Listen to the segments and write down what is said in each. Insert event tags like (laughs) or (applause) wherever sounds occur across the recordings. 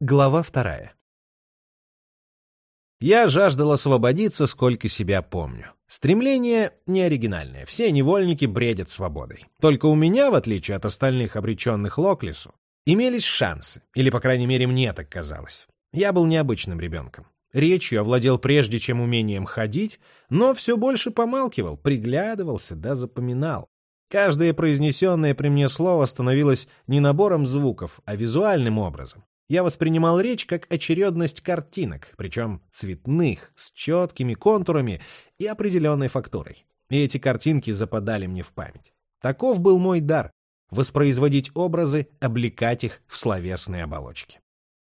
Глава вторая. Я жаждал освободиться, сколько себя помню. Стремление не оригинальное, все невольники бредят свободой. Только у меня, в отличие от остальных обреченных Локлису, имелись шансы, или, по крайней мере, мне так казалось. Я был необычным ребенком. Речью овладел прежде, чем умением ходить, но все больше помалкивал, приглядывался да запоминал. Каждое произнесенное при мне слово становилось не набором звуков, а визуальным образом. Я воспринимал речь как очередность картинок, причем цветных, с четкими контурами и определенной фактурой. И эти картинки западали мне в память. Таков был мой дар — воспроизводить образы, облекать их в словесные оболочки.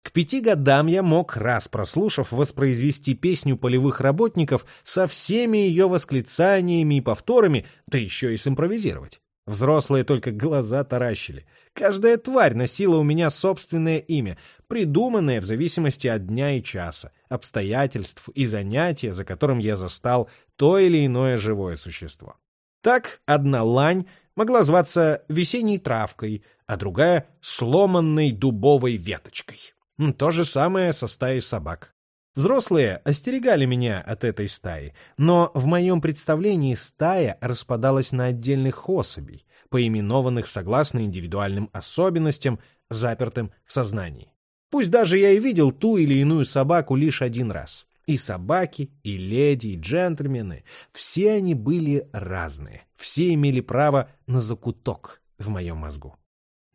К пяти годам я мог, раз прослушав, воспроизвести песню полевых работников со всеми ее восклицаниями и повторами, да еще и симпровизировать. Взрослые только глаза таращили. Каждая тварь носила у меня собственное имя, придуманное в зависимости от дня и часа, обстоятельств и занятия, за которым я застал то или иное живое существо. Так одна лань могла зваться весенней травкой, а другая — сломанной дубовой веточкой. То же самое со стаей собак. Взрослые остерегали меня от этой стаи, но в моем представлении стая распадалась на отдельных особей, поименованных согласно индивидуальным особенностям, запертым в сознании. Пусть даже я и видел ту или иную собаку лишь один раз. И собаки, и леди, и джентльмены, все они были разные, все имели право на закуток в моем мозгу.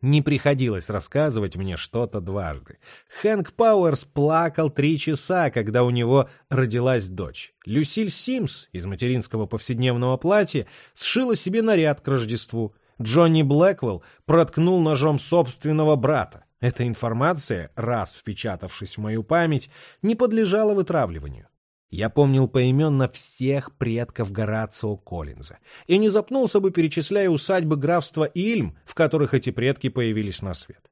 Не приходилось рассказывать мне что-то дважды. Хэнк Пауэрс плакал три часа, когда у него родилась дочь. Люсиль Симс из материнского повседневного платья сшила себе наряд к Рождеству. Джонни Блэквелл проткнул ножом собственного брата. Эта информация, раз впечатавшись в мою память, не подлежала вытравливанию. Я помнил поименно всех предков Горацио Коллинза и не запнулся бы, перечисляя усадьбы графства Ильм, в которых эти предки появились на свет.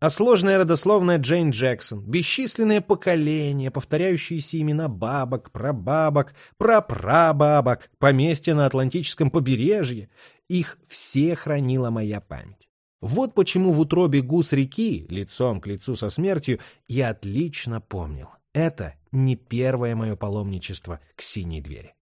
А сложная родословная Джейн Джексон, бесчисленные поколения, повторяющиеся имена бабок, прабабок, прапрабабок, поместья на Атлантическом побережье, их все хранила моя память. Вот почему в утробе гус реки, лицом к лицу со смертью, я отлично помнил. Это не первое мое паломничество к синей двери.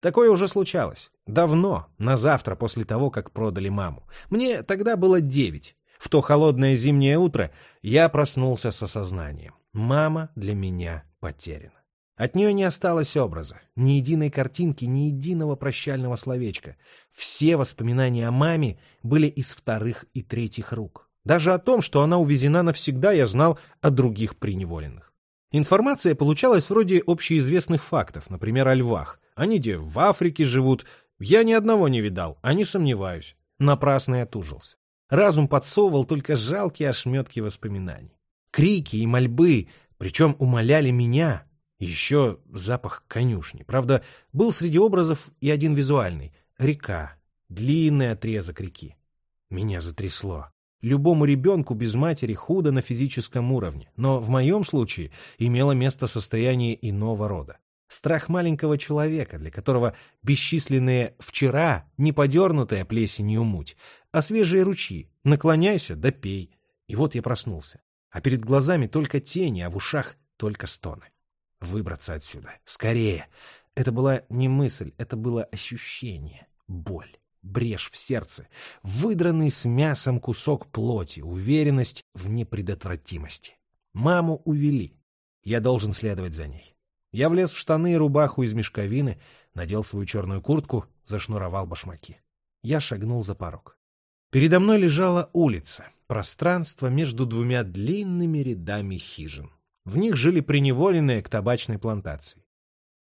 Такое уже случалось. Давно, на завтра после того, как продали маму. Мне тогда было девять. В то холодное зимнее утро я проснулся с осознанием. Мама для меня потеряна. От нее не осталось образа, ни единой картинки, ни единого прощального словечка. Все воспоминания о маме были из вторых и третьих рук. Даже о том, что она увезена навсегда, я знал от других преневоленных. Информация получалась вроде общеизвестных фактов, например, о львах. Они где в Африке живут. Я ни одного не видал, а не сомневаюсь. Напрасно я тужился. Разум подсовывал только жалкие ошметки воспоминаний. Крики и мольбы, причем умоляли меня. Еще запах конюшни. Правда, был среди образов и один визуальный. Река. Длинный отрезок реки. Меня затрясло. Любому ребенку без матери худо на физическом уровне, но в моем случае имело место состояние иного рода. Страх маленького человека, для которого бесчисленные «вчера» не подернутая плесенью муть, а свежие ручьи «наклоняйся да пей». И вот я проснулся. А перед глазами только тени, а в ушах только стоны. Выбраться отсюда. Скорее. Это была не мысль, это было ощущение. Боль брешь в сердце, выдранный с мясом кусок плоти, уверенность в непредотвратимости. Маму увели. Я должен следовать за ней. Я влез в штаны и рубаху из мешковины, надел свою черную куртку, зашнуровал башмаки. Я шагнул за порог. Передо мной лежала улица, пространство между двумя длинными рядами хижин. В них жили преневоленные к табачной плантации.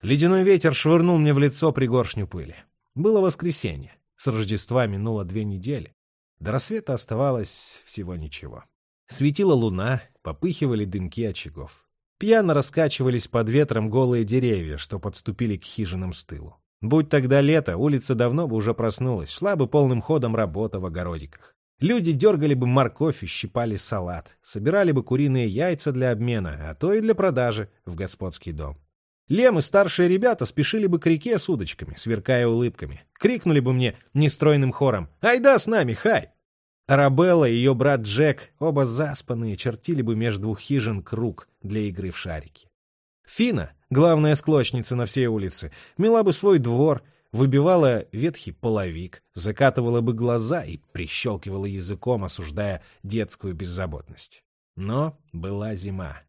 Ледяной ветер швырнул мне в лицо пригоршню пыли. Было воскресенье. С Рождества минуло две недели. До рассвета оставалось всего ничего. Светила луна, попыхивали дымки очагов. Пьяно раскачивались под ветром голые деревья, что подступили к хижинам с тылу. Будь тогда лето, улица давно бы уже проснулась, шла бы полным ходом работа в огородиках. Люди дергали бы морковь и щипали салат, собирали бы куриные яйца для обмена, а то и для продажи в господский дом. Лем и старшие ребята спешили бы к реке с удочками, сверкая улыбками. Крикнули бы мне нестройным хором «Айда с нами, хай!» Арабелла и ее брат Джек, оба заспанные, чертили бы между двух хижин круг для игры в шарики. Фина, главная склочница на всей улице, мела бы свой двор, выбивала ветхий половик, закатывала бы глаза и прищелкивала языком, осуждая детскую беззаботность. Но была зима.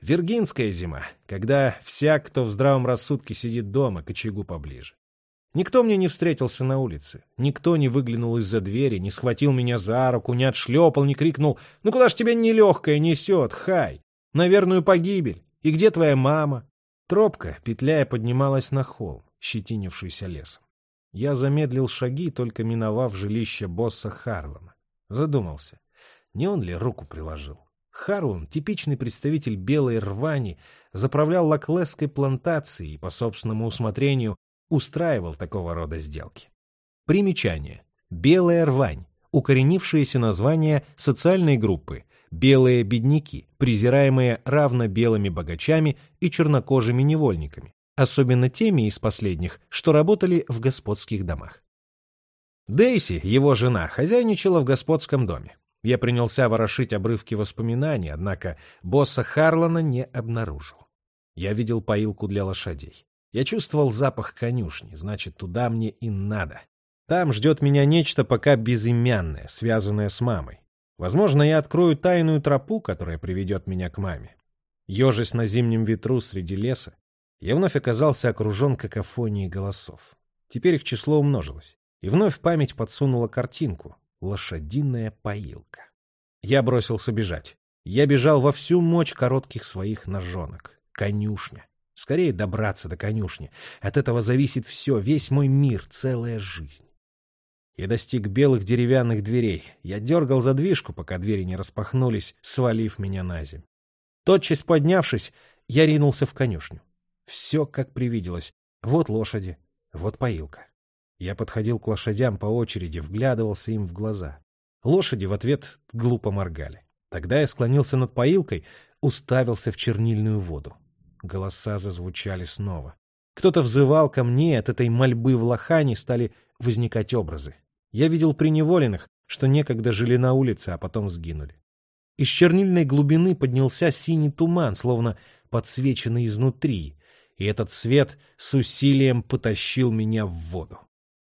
Виргинская зима, когда всяк, кто в здравом рассудке сидит дома, к очагу поближе. Никто мне не встретился на улице, никто не выглянул из-за двери, не схватил меня за руку, не отшлепал, не крикнул «Ну куда ж тебя нелегкое несет, хай? На верную погибель! И где твоя мама?» Тропка, петляя, поднималась на холм, щетинившийся лесом. Я замедлил шаги, только миновав жилище босса Харлана. Задумался, не он ли руку приложил? Харлан, типичный представитель белой рвани, заправлял лаклесской плантацией и, по собственному усмотрению, устраивал такого рода сделки. Примечание. Белая рвань. Укоренившееся название социальной группы. Белые бедняки, презираемые равно белыми богачами и чернокожими невольниками, особенно теми из последних, что работали в господских домах. Дейси, его жена, хозяйничала в господском доме. Я принялся ворошить обрывки воспоминаний, однако босса Харлана не обнаружил. Я видел поилку для лошадей. Я чувствовал запах конюшни, значит, туда мне и надо. Там ждет меня нечто пока безымянное, связанное с мамой. Возможно, я открою тайную тропу, которая приведет меня к маме. Ежась на зимнем ветру среди леса, я вновь оказался окружен какофонией голосов. Теперь их число умножилось. И вновь память подсунула картинку — лошадиная поилка. Я бросился бежать. Я бежал во всю мощь коротких своих ножонок. Конюшня. Скорее добраться до конюшни. От этого зависит все, весь мой мир, целая жизнь. Я достиг белых деревянных дверей. Я дергал задвижку, пока двери не распахнулись, свалив меня на землю. Тотчас поднявшись, я ринулся в конюшню. Все как привиделось. Вот лошади, вот поилка. Я подходил к лошадям по очереди, вглядывался им в глаза. Лошади в ответ глупо моргали. Тогда я склонился над поилкой, уставился в чернильную воду. Голоса зазвучали снова. Кто-то взывал ко мне, от этой мольбы в лохане стали возникать образы. Я видел приневоленных, что некогда жили на улице, а потом сгинули. Из чернильной глубины поднялся синий туман, словно подсвеченный изнутри, и этот свет с усилием потащил меня в воду.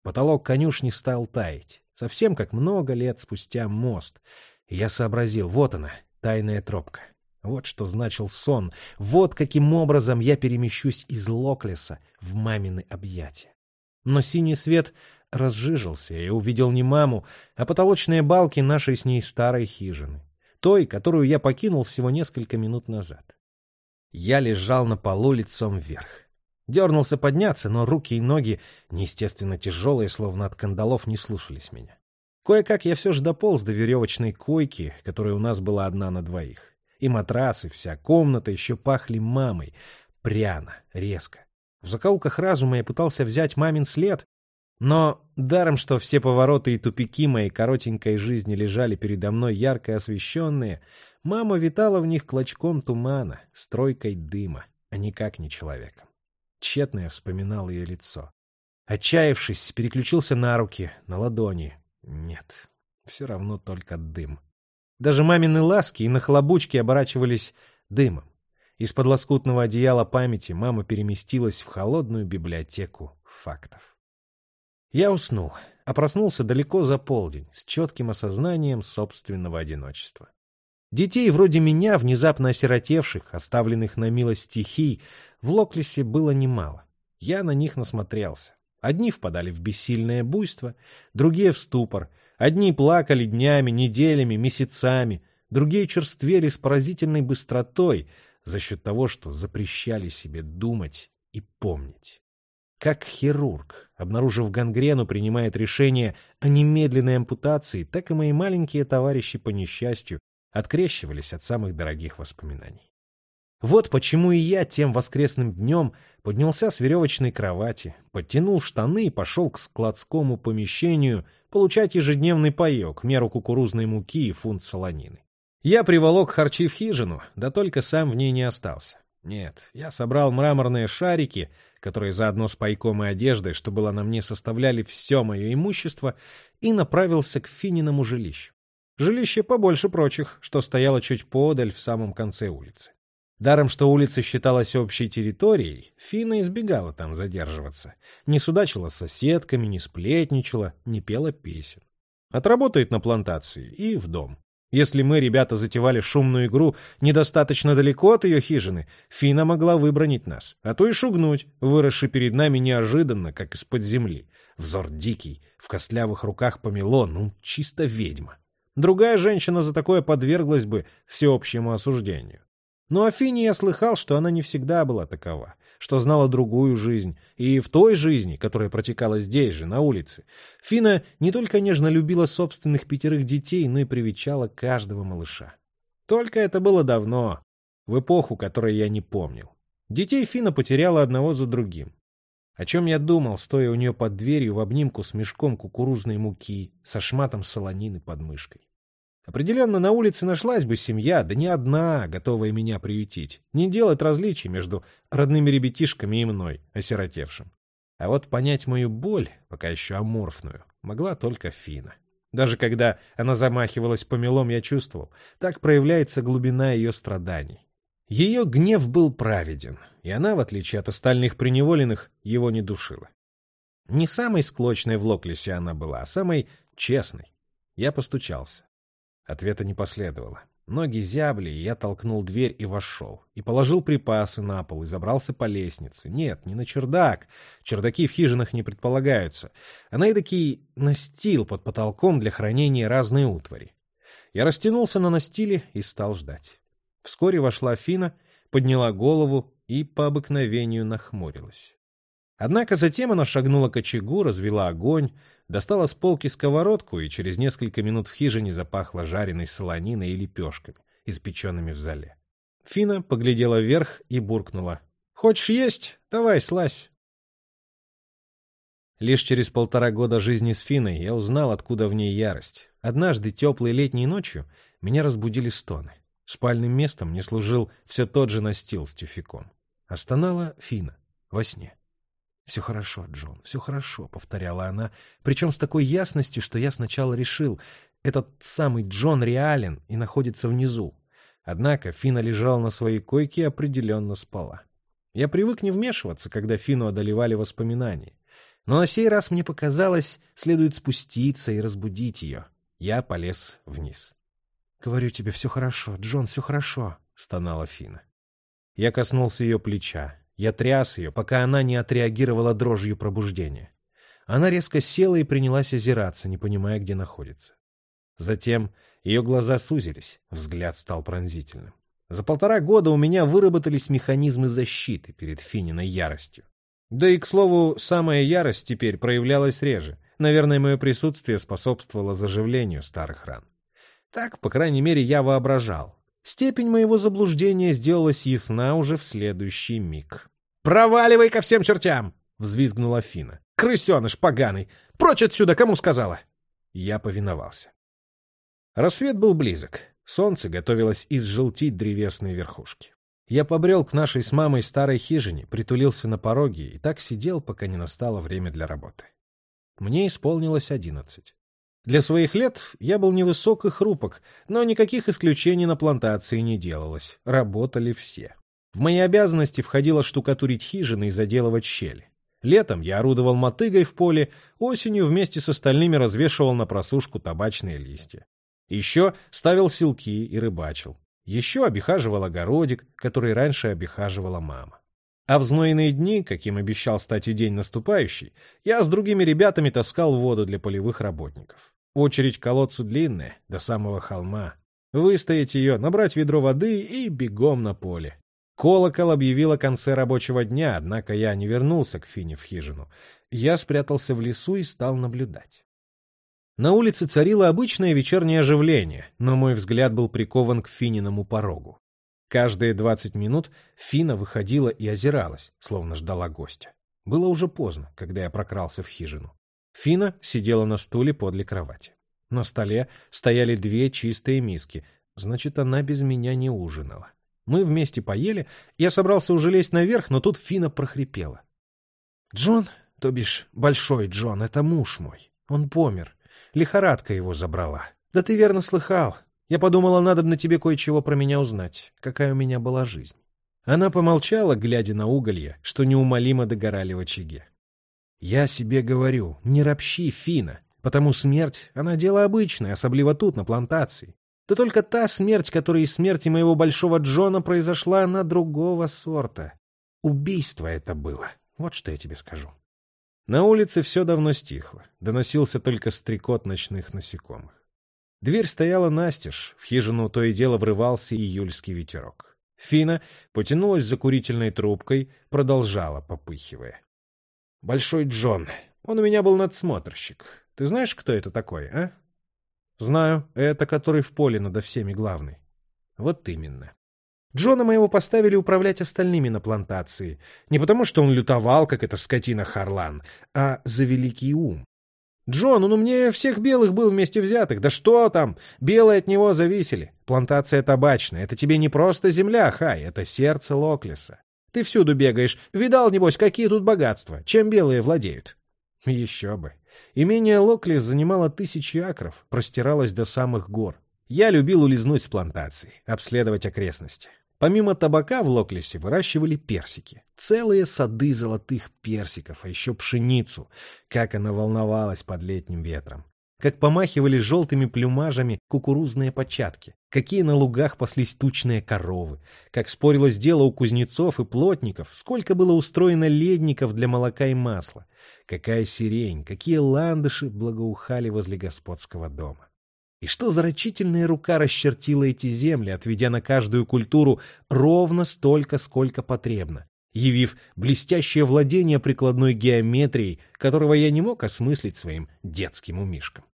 Потолок конюшни стал таять, совсем как много лет спустя мост, и я сообразил, вот она, тайная тропка. Вот что значил сон. Вот каким образом я перемещусь из Локлеса в мамины объятия. Но синий свет разжижился, и увидел не маму, а потолочные балки нашей с ней старой хижины. Той, которую я покинул всего несколько минут назад. Я лежал на полу лицом вверх. Дернулся подняться, но руки и ноги, неестественно тяжелые, словно от кандалов, не слушались меня. Кое-как я все же дополз до веревочной койки, которая у нас была одна на двоих. И матрас, и вся комната еще пахли мамой. Пряно, резко. В закоулках разума я пытался взять мамин след, но даром, что все повороты и тупики моей коротенькой жизни лежали передо мной ярко освещенные, мама витала в них клочком тумана, стройкой дыма, а никак не человеком. Тщетно я вспоминал ее лицо. Отчаявшись, переключился на руки, на ладони. Нет, все равно только дым. Даже мамины ласки и нахлобучки оборачивались дымом. Из-под лоскутного одеяла памяти мама переместилась в холодную библиотеку фактов. Я уснул, а проснулся далеко за полдень, с четким осознанием собственного одиночества. Детей вроде меня, внезапно осиротевших, оставленных на милость стихий, в Локлисе было немало. Я на них насмотрелся. Одни впадали в бессильное буйство, другие — в ступор — Одни плакали днями, неделями, месяцами, другие черствели с поразительной быстротой за счет того, что запрещали себе думать и помнить. Как хирург, обнаружив гангрену, принимает решение о немедленной ампутации, так и мои маленькие товарищи по несчастью открещивались от самых дорогих воспоминаний. Вот почему и я тем воскресным днем поднялся с веревочной кровати, подтянул штаны и пошел к складскому помещению получать ежедневный паек, меру кукурузной муки и фунт солонины. Я приволок харчи в хижину, да только сам в ней не остался. Нет, я собрал мраморные шарики, которые заодно с пайком и одеждой, что было на мне, составляли все мое имущество, и направился к Фининому жилищу. Жилище побольше прочих, что стояло чуть подаль в самом конце улицы. Даром, что улица считалась общей территорией, Фина избегала там задерживаться. Не судачила с соседками, не сплетничала, не пела песен. Отработает на плантации и в дом. Если мы, ребята, затевали шумную игру недостаточно далеко от ее хижины, Фина могла выбронить нас, а то и шугнуть, выросший перед нами неожиданно, как из-под земли. Взор дикий, в костлявых руках помело, ну, чисто ведьма. Другая женщина за такое подверглась бы всеобщему осуждению. Но о Фине я слыхал, что она не всегда была такова, что знала другую жизнь, и в той жизни, которая протекала здесь же, на улице, Фина не только нежно любила собственных пятерых детей, но и привечала каждого малыша. Только это было давно, в эпоху, которой я не помнил. Детей Фина потеряла одного за другим. О чем я думал, стоя у нее под дверью в обнимку с мешком кукурузной муки, со шматом солонины под мышкой. Определенно на улице нашлась бы семья, да не одна, готовая меня приютить, не делать различий между родными ребятишками и мной, осиротевшим. А вот понять мою боль, пока еще аморфную, могла только Фина. Даже когда она замахивалась помелом, я чувствовал, так проявляется глубина ее страданий. Ее гнев был праведен, и она, в отличие от остальных преневоленных, его не душила. Не самой склочной в Локлисе она была, а самой честной. Я постучался. Ответа не последовало. Ноги зябли, и я толкнул дверь и вошел. И положил припасы на пол, и забрался по лестнице. Нет, не на чердак. Чердаки в хижинах не предполагаются. А на эдакий настил под потолком для хранения разной утвари. Я растянулся на настиле и стал ждать. Вскоре вошла Фина, подняла голову и по обыкновению нахмурилась. Однако затем она шагнула к очагу, развела огонь, достала с полки сковородку, и через несколько минут в хижине запахло жареной солониной и лепешками, испеченными в зале. Фина поглядела вверх и буркнула. «Хочешь есть? Давай, слазь!» Лишь через полтора года жизни с Финой я узнал, откуда в ней ярость. Однажды теплой летней ночью меня разбудили стоны. Спальным местом мне служил все тот же настил с тюфяком. Остонала Фина во сне. «Все хорошо, Джон, все хорошо», — повторяла она, причем с такой ясностью, что я сначала решил, этот самый Джон реален и находится внизу. Однако Фина лежала на своей койке и определенно спала. Я привык не вмешиваться, когда Фину одолевали воспоминания. Но на сей раз мне показалось, следует спуститься и разбудить ее. Я полез вниз. «Говорю тебе, все хорошо, Джон, все хорошо», — стонала Фина. Я коснулся ее плеча. Я тряс ее, пока она не отреагировала дрожью пробуждения. Она резко села и принялась озираться, не понимая, где находится. Затем ее глаза сузились, взгляд стал пронзительным. За полтора года у меня выработались механизмы защиты перед Фининой яростью. Да и, к слову, самая ярость теперь проявлялась реже. Наверное, мое присутствие способствовало заживлению старых ран. Так, по крайней мере, я воображал. Степень моего заблуждения сделалась ясна уже в следующий миг. «Проваливай ко всем чертям!» — взвизгнула Фина. «Крысеныш поганый! Прочь отсюда, кому сказала!» Я повиновался. Рассвет был близок. Солнце готовилось изжелтить древесные верхушки. Я побрел к нашей с мамой старой хижине, притулился на пороге и так сидел, пока не настало время для работы. Мне исполнилось одиннадцать. Для своих лет я был невысок и хрупок, но никаких исключений на плантации не делалось. Работали все. В мои обязанности входило штукатурить хижины и заделывать щели. Летом я орудовал мотыгой в поле, осенью вместе с остальными развешивал на просушку табачные листья. Еще ставил силки и рыбачил. Еще обихаживал огородик, который раньше обихаживала мама. А в знойные дни, каким обещал стать и день наступающий, я с другими ребятами таскал воду для полевых работников. Очередь к колодцу длинная, до самого холма. Выстоять ее, набрать ведро воды и бегом на поле. Колокол объявил о конце рабочего дня, однако я не вернулся к Фине в хижину. Я спрятался в лесу и стал наблюдать. На улице царило обычное вечернее оживление, но мой взгляд был прикован к Фининому порогу. Каждые двадцать минут Фина выходила и озиралась, словно ждала гостя. Было уже поздно, когда я прокрался в хижину. Фина сидела на стуле подле кровати. На столе стояли две чистые миски, значит, она без меня не ужинала. Мы вместе поели, я собрался уже лезть наверх, но тут Фина прохрипела. «Джон, то бишь Большой Джон, это муж мой. Он помер. Лихорадка его забрала. Да ты верно слыхал. Я подумала, надо бы на тебе кое-чего про меня узнать, какая у меня была жизнь. Она помолчала, глядя на уголья, что неумолимо догорали в очаге. Я себе говорю, не ропщи, Фина, потому смерть, она дело обычное, особливо тут, на плантации. Да только та смерть, которая из смерти моего большого Джона произошла, она другого сорта. Убийство это было. Вот что я тебе скажу. На улице все давно стихло. Доносился только стрекот ночных насекомых. Дверь стояла настежь, в хижину то и дело врывался июльский ветерок. Фина потянулась за курительной трубкой, продолжала, попыхивая. «Большой Джон. Он у меня был надсмотрщик. Ты знаешь, кто это такой, а?» «Знаю. Это который в поле надо всеми главный». «Вот именно. Джона моего поставили управлять остальными на плантации. Не потому, что он лютовал, как эта скотина Харлан, а за великий ум. Джон, он умнее всех белых был вместе взятых. Да что там? Белые от него зависели. Плантация табачная. Это тебе не просто земля, Хай, это сердце Локлиса. Ты всюду бегаешь. Видал, небось, какие тут богатства. Чем белые владеют? Еще бы. Имение Локлис занимало тысячи акров, простиралось до самых гор. Я любил улизнуть с плантации, обследовать окрестности. Помимо табака в Локлисе выращивали персики. Целые сады золотых персиков, а еще пшеницу. Как она волновалась под летним ветром. Как помахивали желтыми плюмажами кукурузные початки. Какие на лугах паслись тучные коровы. Как спорилось дело у кузнецов и плотников. Сколько было устроено ледников для молока и масла. Какая сирень, какие ландыши благоухали возле господского дома. И что за рачительная рука расчертила эти земли, отведя на каждую культуру ровно столько, сколько потребно, явив блестящее владение прикладной геометрией, которого я не мог осмыслить своим детским умишком.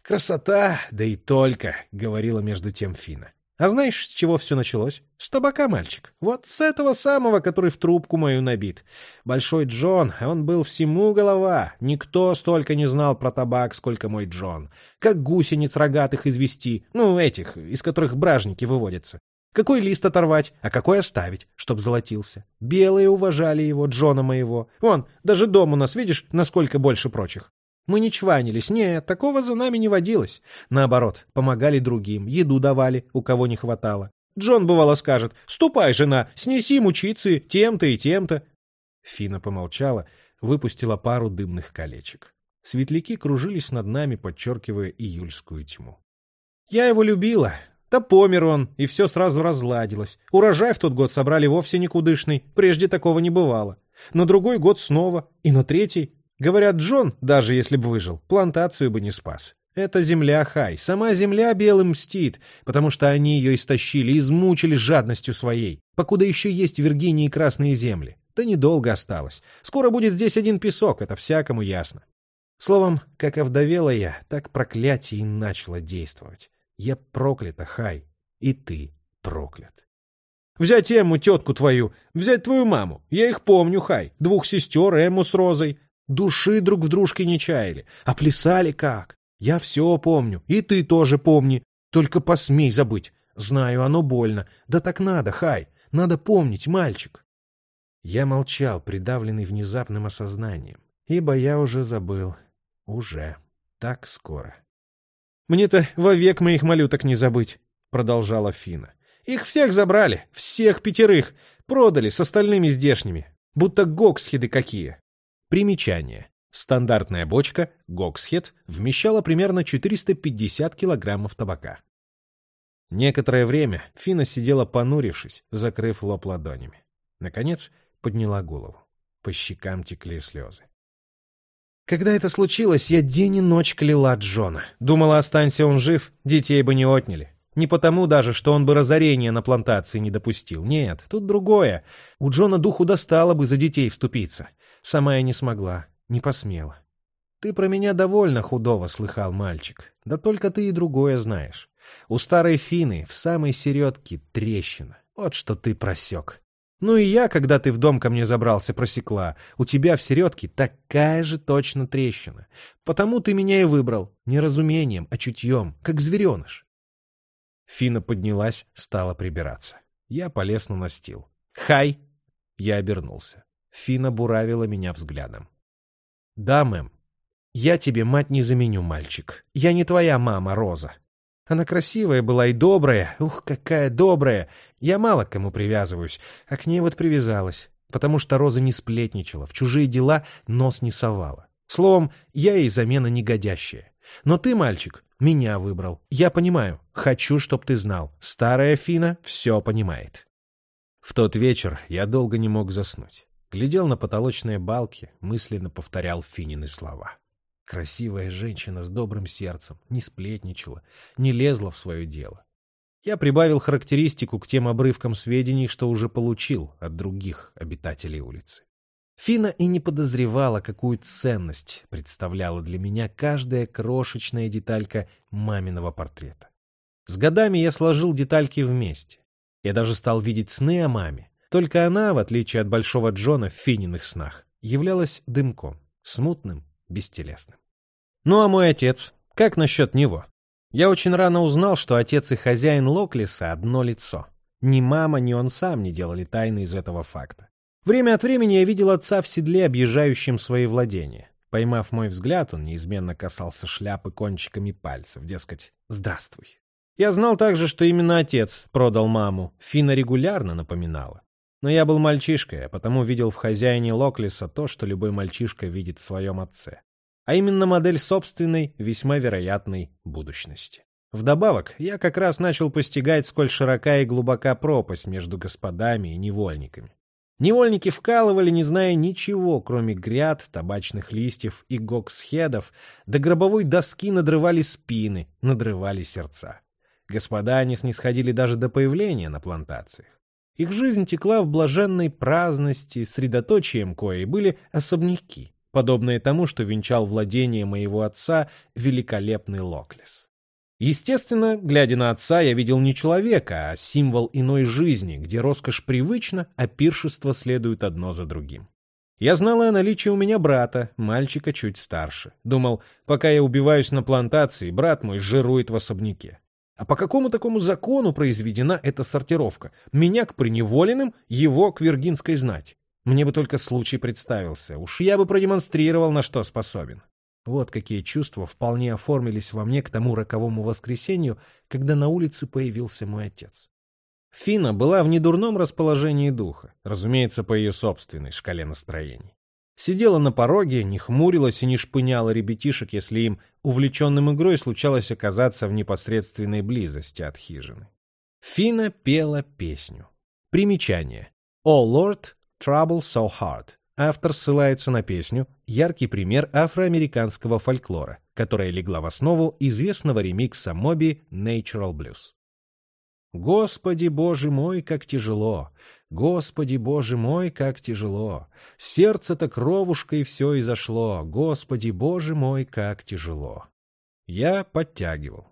«Красота, да и только», — говорила между тем Фина. А знаешь, с чего все началось? С табака, мальчик. Вот с этого самого, который в трубку мою набит. Большой Джон, он был всему голова. Никто столько не знал про табак, сколько мой Джон. Как гусениц рогатых извести, ну, этих, из которых бражники выводятся. Какой лист оторвать, а какой оставить, чтоб золотился. Белые уважали его, Джона моего. Вон, даже дом у нас, видишь, насколько больше прочих. Мы не чванились, нет, такого за нами не водилось. Наоборот, помогали другим, еду давали, у кого не хватало. Джон, бывало, скажет, «Ступай, жена, снеси мучицы тем-то и тем-то». Фина помолчала, выпустила пару дымных колечек. Светляки кружились над нами, подчеркивая июльскую тьму. «Я его любила. Да помер он, и все сразу разладилось. Урожай в тот год собрали вовсе никудышный, прежде такого не бывало. На другой год снова, и на третий. Говорят, Джон, даже если бы выжил, плантацию бы не спас. Это земля Хай. Сама земля белым мстит, потому что они ее истощили, измучили жадностью своей. Покуда еще есть Виргинии красные земли. Да недолго осталось. Скоро будет здесь один песок, это всякому ясно. Словом, как овдовела я, так проклятие и начало действовать. Я проклята, Хай, и ты проклят. Взять Эмму, тетку твою, взять твою маму. Я их помню, Хай. Двух сестер, Эмму с Розой. Души друг в дружке не чаяли, а плясали как. Я все помню, и ты тоже помни. Только посмей забыть. Знаю, оно больно. Да так надо, Хай. Надо помнить, мальчик. Я молчал, придавленный внезапным осознанием, ибо я уже забыл. Уже. Так скоро. «Мне-то вовек моих малюток не забыть», — продолжала Фина. «Их всех забрали, всех пятерых, продали с остальными здешними, будто гоксхеды какие. Примечание. Стандартная бочка Гоксхед вмещала примерно 450 килограммов табака. Некоторое время Фина сидела понурившись, закрыв лоб ладонями. Наконец подняла голову. По щекам текли слезы. Когда это случилось, я день и ночь кляла Джона. Думала, останься он жив, детей бы не отняли. Не потому даже, что он бы разорения на плантации не допустил. Нет, тут другое. У Джона духу достало бы за детей вступиться. Сама я не смогла, не посмела. Ты про меня довольно худого слыхал, мальчик. Да только ты и другое знаешь. У старой Фины в самой середке трещина. Вот что ты просек. Ну и я, когда ты в дом ко мне забрался, просекла. У тебя в середке такая же точно трещина. Потому ты меня и выбрал. Не разумением, а чутьем, как звереныш. Фина поднялась, стала прибираться. Я полез на настил. «Хай!» Я обернулся. Фина буравила меня взглядом. «Да, мэм». Я тебе мать не заменю, мальчик. Я не твоя мама, Роза. Она красивая была и добрая. Ух, какая добрая. Я мало к кому привязываюсь, а к ней вот привязалась. Потому что Роза не сплетничала, в чужие дела нос не совала. Словом, я ей замена негодящая. Но ты, мальчик, меня выбрал. Я понимаю. Хочу, чтоб ты знал. Старая Фина все понимает. В тот вечер я долго не мог заснуть. Глядел на потолочные балки, мысленно повторял Финины слова. Красивая женщина с добрым сердцем, не сплетничала, не лезла в свое дело. Я прибавил характеристику к тем обрывкам сведений, что уже получил от других обитателей улицы. Фина и не подозревала, какую ценность представляла для меня каждая крошечная деталька маминого портрета. С годами я сложил детальки вместе. Я даже стал видеть сны о маме. Только она, в отличие от Большого Джона в Фининых снах, являлась дымком, смутным, бестелесным. Ну а мой отец? Как насчет него? Я очень рано узнал, что отец и хозяин Локлиса одно лицо. Ни мама, ни он сам не делали тайны из этого факта. Время от времени я видел отца в седле, объезжающим свои владения. Поймав мой взгляд, он неизменно касался шляпы кончиками пальцев, дескать, «Здравствуй». Я знал также, что именно отец продал маму. Фина регулярно напоминала. Но я был мальчишкой, а потому видел в хозяине Локлиса то, что любой мальчишка видит в своем отце. А именно модель собственной, весьма вероятной будущности. Вдобавок, я как раз начал постигать, сколь широка и глубока пропасть между господами и невольниками. Невольники вкалывали, не зная ничего, кроме гряд, табачных листьев и гоксхедов, до гробовой доски надрывали спины, надрывали сердца. Господа не снисходили даже до появления на плантациях. Их жизнь текла в блаженной праздности, средоточием коей были особняки, подобные тому, что венчал владение моего отца великолепный Локлес. Естественно, глядя на отца, я видел не человека, а символ иной жизни, где роскошь привычна, а пиршество следует одно за другим. Я знал и о наличии у меня брата, мальчика чуть старше. Думал, пока я убиваюсь на плантации, брат мой жирует в особняке. А по какому такому закону произведена эта сортировка? Меня к преневоленным, его к виргинской знать. Мне бы только случай представился. Уж я бы продемонстрировал, на что способен. Вот какие чувства вполне оформились во мне к тому роковому воскресенью, когда на улице появился мой отец. Фина была в недурном расположении духа, разумеется, по ее собственной шкале настроений. Сидела на пороге, не хмурилась и не шпыняла ребятишек, если им, увлеченным игрой, случалось оказаться в непосредственной близости от хижины. Фина пела песню. Примечание. «Oh Lord, trouble so hard». Автор ссылается на песню, яркий пример афроамериканского фольклора, которая легла в основу известного ремикса Моби «Natural Blues». Господи Боже мой, как тяжело! Господи Боже мой, как тяжело! Сердце-то кровушкой все изошло! Господи Боже мой, как тяжело! Я подтягивал.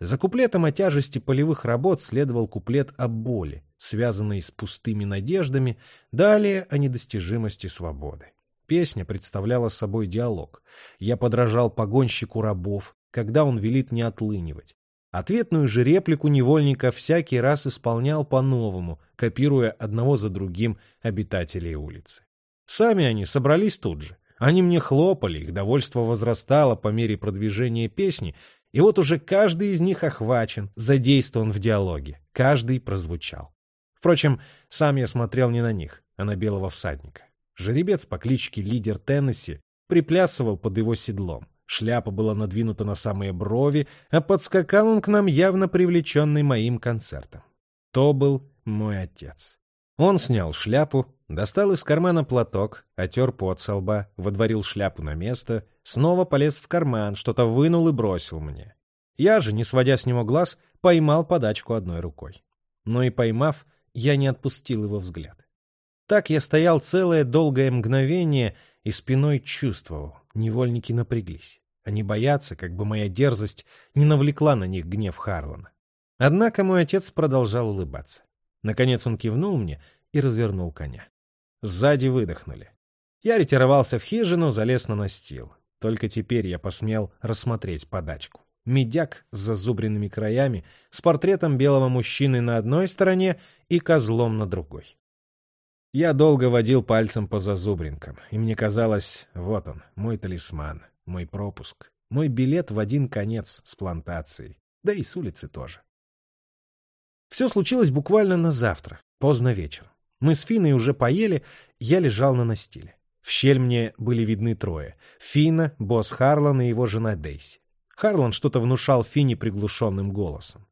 За куплетом о тяжести полевых работ следовал куплет о боли, связанной с пустыми надеждами, далее о недостижимости свободы. Песня представляла собой диалог. Я подражал погонщику рабов, когда он велит не отлынивать. Ответную же реплику невольника всякий раз исполнял по-новому, копируя одного за другим обитателей улицы. Сами они собрались тут же. Они мне хлопали, их довольство возрастало по мере продвижения песни, и вот уже каждый из них охвачен, задействован в диалоге, каждый прозвучал. Впрочем, сам я смотрел не на них, а на белого всадника. Жеребец по кличке Лидер Теннесси приплясывал под его седлом. Шляпа была надвинута на самые брови, а подскакал он к нам явно привлеченный моим концертом. То был мой отец. Он снял шляпу, достал из кармана платок, отер пот со лба, водворил шляпу на место, снова полез в карман, что-то вынул и бросил мне. Я же, не сводя с него глаз, поймал подачку одной рукой. Но и поймав, я не отпустил его взгляд. Так я стоял целое долгое мгновение и спиной чувствовал, невольники напряглись. Они боятся, как бы моя дерзость не навлекла на них гнев Харлана. Однако мой отец продолжал улыбаться. Наконец он кивнул мне и развернул коня. Сзади выдохнули. Я ретировался в хижину, залез на настил. Только теперь я посмел рассмотреть подачку. Медяк с зазубренными краями, с портретом белого мужчины на одной стороне и козлом на другой. Я долго водил пальцем по зазубринкам, и мне казалось, вот он, мой талисман, мой пропуск, мой билет в один конец с плантацией, да и с улицы тоже. Все случилось буквально на завтра, поздно вечером. Мы с Финой уже поели, я лежал на настиле. В щель мне были видны трое. Фина, босс Харлан и его жена Дейси. Харлан что-то внушал Фине приглушенным голосом.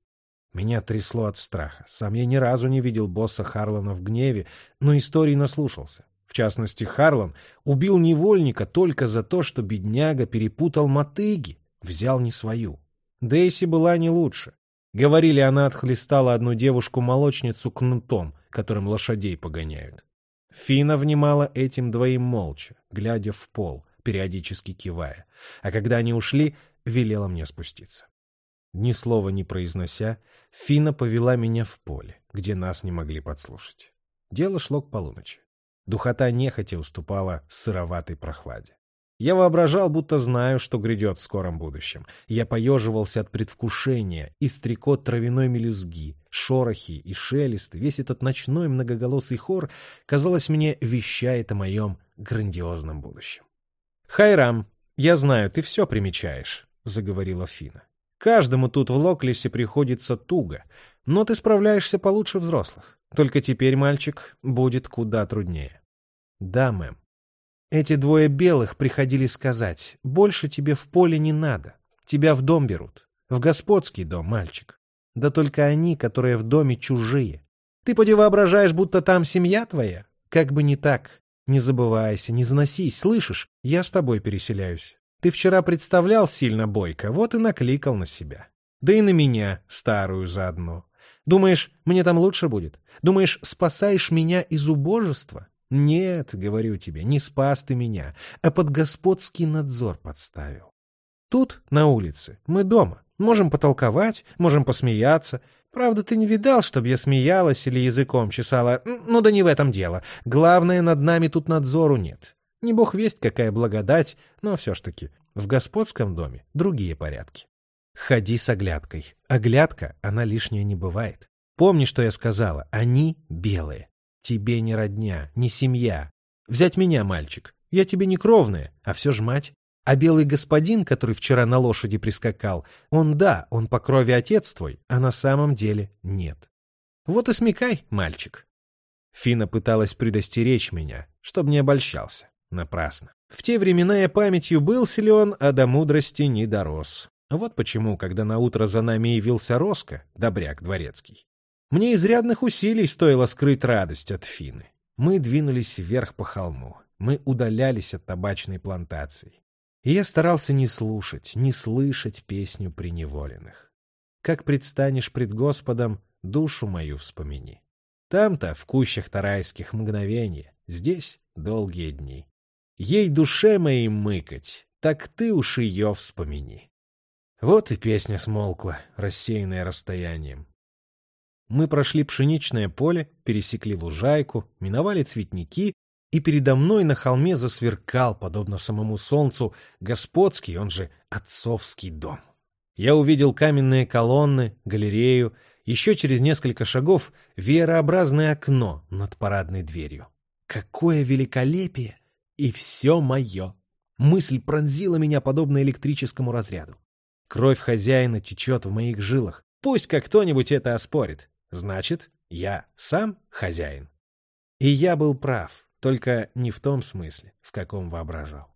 Меня трясло от страха. Сам я ни разу не видел босса Харлана в гневе, но истории наслушался. В частности, Харлан убил невольника только за то, что бедняга перепутал мотыги, взял не свою. Дейси была не лучше. Говорили, она отхлестала одну девушку-молочницу кнутом, которым лошадей погоняют. Фина внимала этим двоим молча, глядя в пол, периодически кивая, а когда они ушли, велела мне спуститься. Ни слова не произнося, Фина повела меня в поле, где нас не могли подслушать. Дело шло к полуночи. Духота нехотя уступала сыроватой прохладе. Я воображал, будто знаю, что грядет в скором будущем. Я поеживался от предвкушения, и стрекот травяной мелюзги, шорохи и шелест, весь этот ночной многоголосый хор, казалось мне, вещает о моем грандиозном будущем. «Хайрам, я знаю, ты все примечаешь», — заговорила Фина. «Каждому тут в Локлисе приходится туго, но ты справляешься получше взрослых. Только теперь, мальчик, будет куда труднее». «Да, мэм», эти двое белых приходили сказать, больше тебе в поле не надо, тебя в дом берут, в господский дом, мальчик. Да только они, которые в доме чужие. Ты поди воображаешь, будто там семья твоя? Как бы не так. Не забывайся, не заносись, слышишь? Я с тобой переселяюсь. Ты вчера представлял сильно бойко, вот и накликал на себя. Да и на меня, старую заодно. Думаешь, мне там лучше будет? Думаешь, спасаешь меня из убожества? Нет, говорю тебе, не спас ты меня, а под господский надзор подставил. Тут, на улице, мы дома. Можем потолковать, можем посмеяться. Правда, ты не видал, чтобы я смеялась или языком чесала. Ну да не в этом дело. Главное, над нами тут надзору нет. Не бог весть, какая благодать, но все ж таки, в господском доме другие порядки. Ходи с оглядкой. Оглядка, она лишняя не бывает. Помни, что я сказала, они белые. Тебе не родня, не семья. Взять меня, мальчик. Я тебе не кровная, а все ж мать. А белый господин, который вчера на лошади прискакал, он да, он по крови отец твой, а на самом деле нет. Вот и смекай, мальчик. Фина пыталась предостеречь меня, чтобы не обольщался. Напрасно. В те времена я памятью был силен, а до мудрости не дорос. Вот почему, когда наутро за нами явился Роско, добряк дворецкий, мне изрядных усилий стоило скрыть радость от Фины. Мы двинулись вверх по холму. Мы удалялись от табачной плантации. И я старался не слушать, не слышать песню преневоленных. Как предстанешь пред Господом, душу мою вспомини. Там-то, в кущах тарайских мгновений, здесь долгие дни. Ей душе моей мыкать, так ты уж ее вспомини. Вот и песня смолкла, рассеянная расстоянием. Мы прошли пшеничное поле, пересекли лужайку, миновали цветники, и передо мной на холме засверкал, подобно самому солнцу, господский, он же отцовский дом. Я увидел каменные колонны, галерею, еще через несколько шагов веерообразное окно над парадной дверью. Какое великолепие! И все мое! Мысль пронзила меня подобно электрическому разряду. Кровь хозяина течет в моих жилах. Пусть как кто-нибудь это оспорит. Значит, я сам хозяин. И я был прав, только не в том смысле, в каком воображал.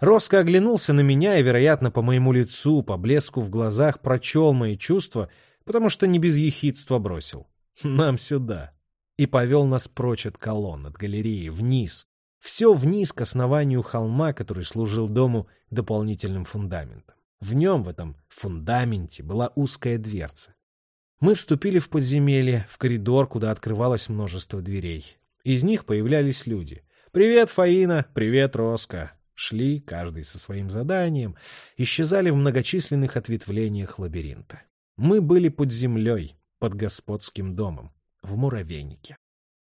Роско оглянулся на меня и, вероятно, по моему лицу, по блеску в глазах прочел мои чувства, потому что не без ехидства бросил. (laughs) «Нам сюда!» И повел нас прочь от колонн, от галереи, вниз. Все вниз к основанию холма, который служил дому дополнительным фундаментом. В нем, в этом фундаменте, была узкая дверца. Мы вступили в подземелье, в коридор, куда открывалось множество дверей. Из них появлялись люди. «Привет, Фаина! Привет, Роско!» Шли, каждый со своим заданием, исчезали в многочисленных ответвлениях лабиринта. Мы были под землей, под господским домом, в муравейнике.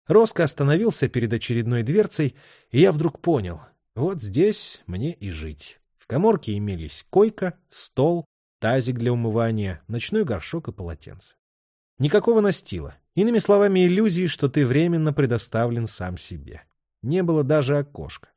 Роско остановился перед очередной дверцей, и я вдруг понял, вот здесь мне и жить. В коморке имелись койка, стол, тазик для умывания, ночной горшок и полотенце. Никакого настила. Иными словами, иллюзии, что ты временно предоставлен сам себе. Не было даже окошка.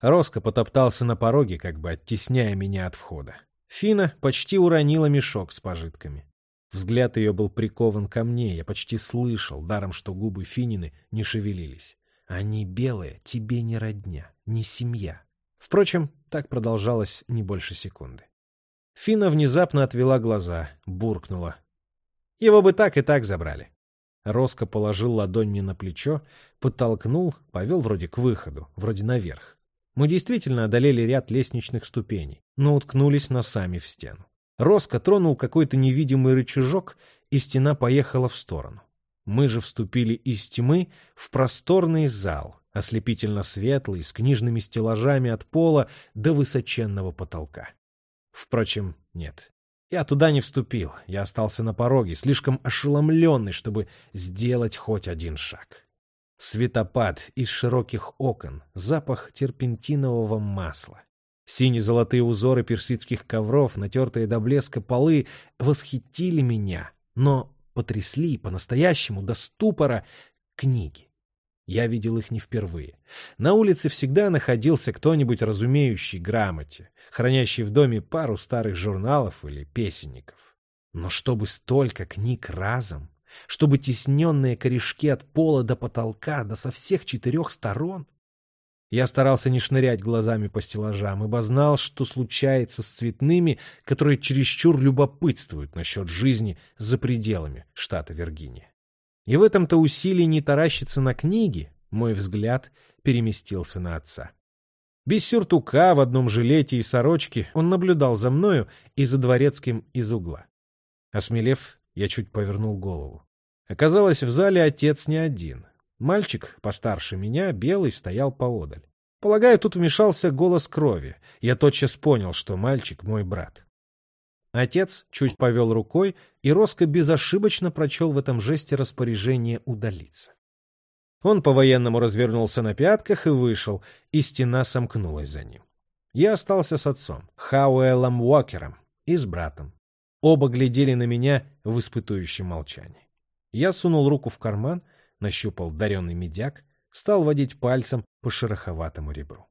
Роско потоптался на пороге, как бы оттесняя меня от входа. Фина почти уронила мешок с пожитками. Взгляд ее был прикован ко мне, я почти слышал, даром что губы Финины не шевелились. Они белые, тебе не родня, не семья. Впрочем, так продолжалось не больше секунды. Фина внезапно отвела глаза, буркнула. Его бы так и так забрали. Роско положил ладонь мне на плечо, подтолкнул, повел вроде к выходу, вроде наверх. Мы действительно одолели ряд лестничных ступеней, но уткнулись носами в стену. Роско тронул какой-то невидимый рычажок, и стена поехала в сторону. Мы же вступили из тьмы в просторный зал, ослепительно светлый, с книжными стеллажами от пола до высоченного потолка. Впрочем, нет. Я туда не вступил, я остался на пороге, слишком ошеломленный, чтобы сделать хоть один шаг. Светопад из широких окон, запах терпентинового масла. Сине-золотые узоры персидских ковров, натертые до блеска полы, восхитили меня, но потрясли по-настоящему до ступора книги. Я видел их не впервые. На улице всегда находился кто-нибудь разумеющий грамоте, хранящий в доме пару старых журналов или песенников. Но чтобы столько книг разом, чтобы тесненные корешки от пола до потолка, да со всех четырех сторон. Я старался не шнырять глазами по стеллажам, ибо знал, что случается с цветными, которые чересчур любопытствуют насчет жизни за пределами штата Виргиния. И в этом-то усилии не таращиться на книги мой взгляд переместился на отца. Без сюртука, в одном жилете и сорочке, он наблюдал за мною и за дворецким из угла. Осмелев, я чуть повернул голову. Оказалось, в зале отец не один. Мальчик, постарше меня, белый, стоял поодаль. Полагаю, тут вмешался голос крови. Я тотчас понял, что мальчик мой брат. Отец чуть повел рукой, и Роско безошибочно прочел в этом жесте распоряжение удалиться. Он по-военному развернулся на пятках и вышел, и стена сомкнулась за ним. Я остался с отцом, Хауэлом Уокером, и с братом. Оба глядели на меня в испытующем молчании. Я сунул руку в карман, нащупал даренный медяк, стал водить пальцем по шероховатому ребру.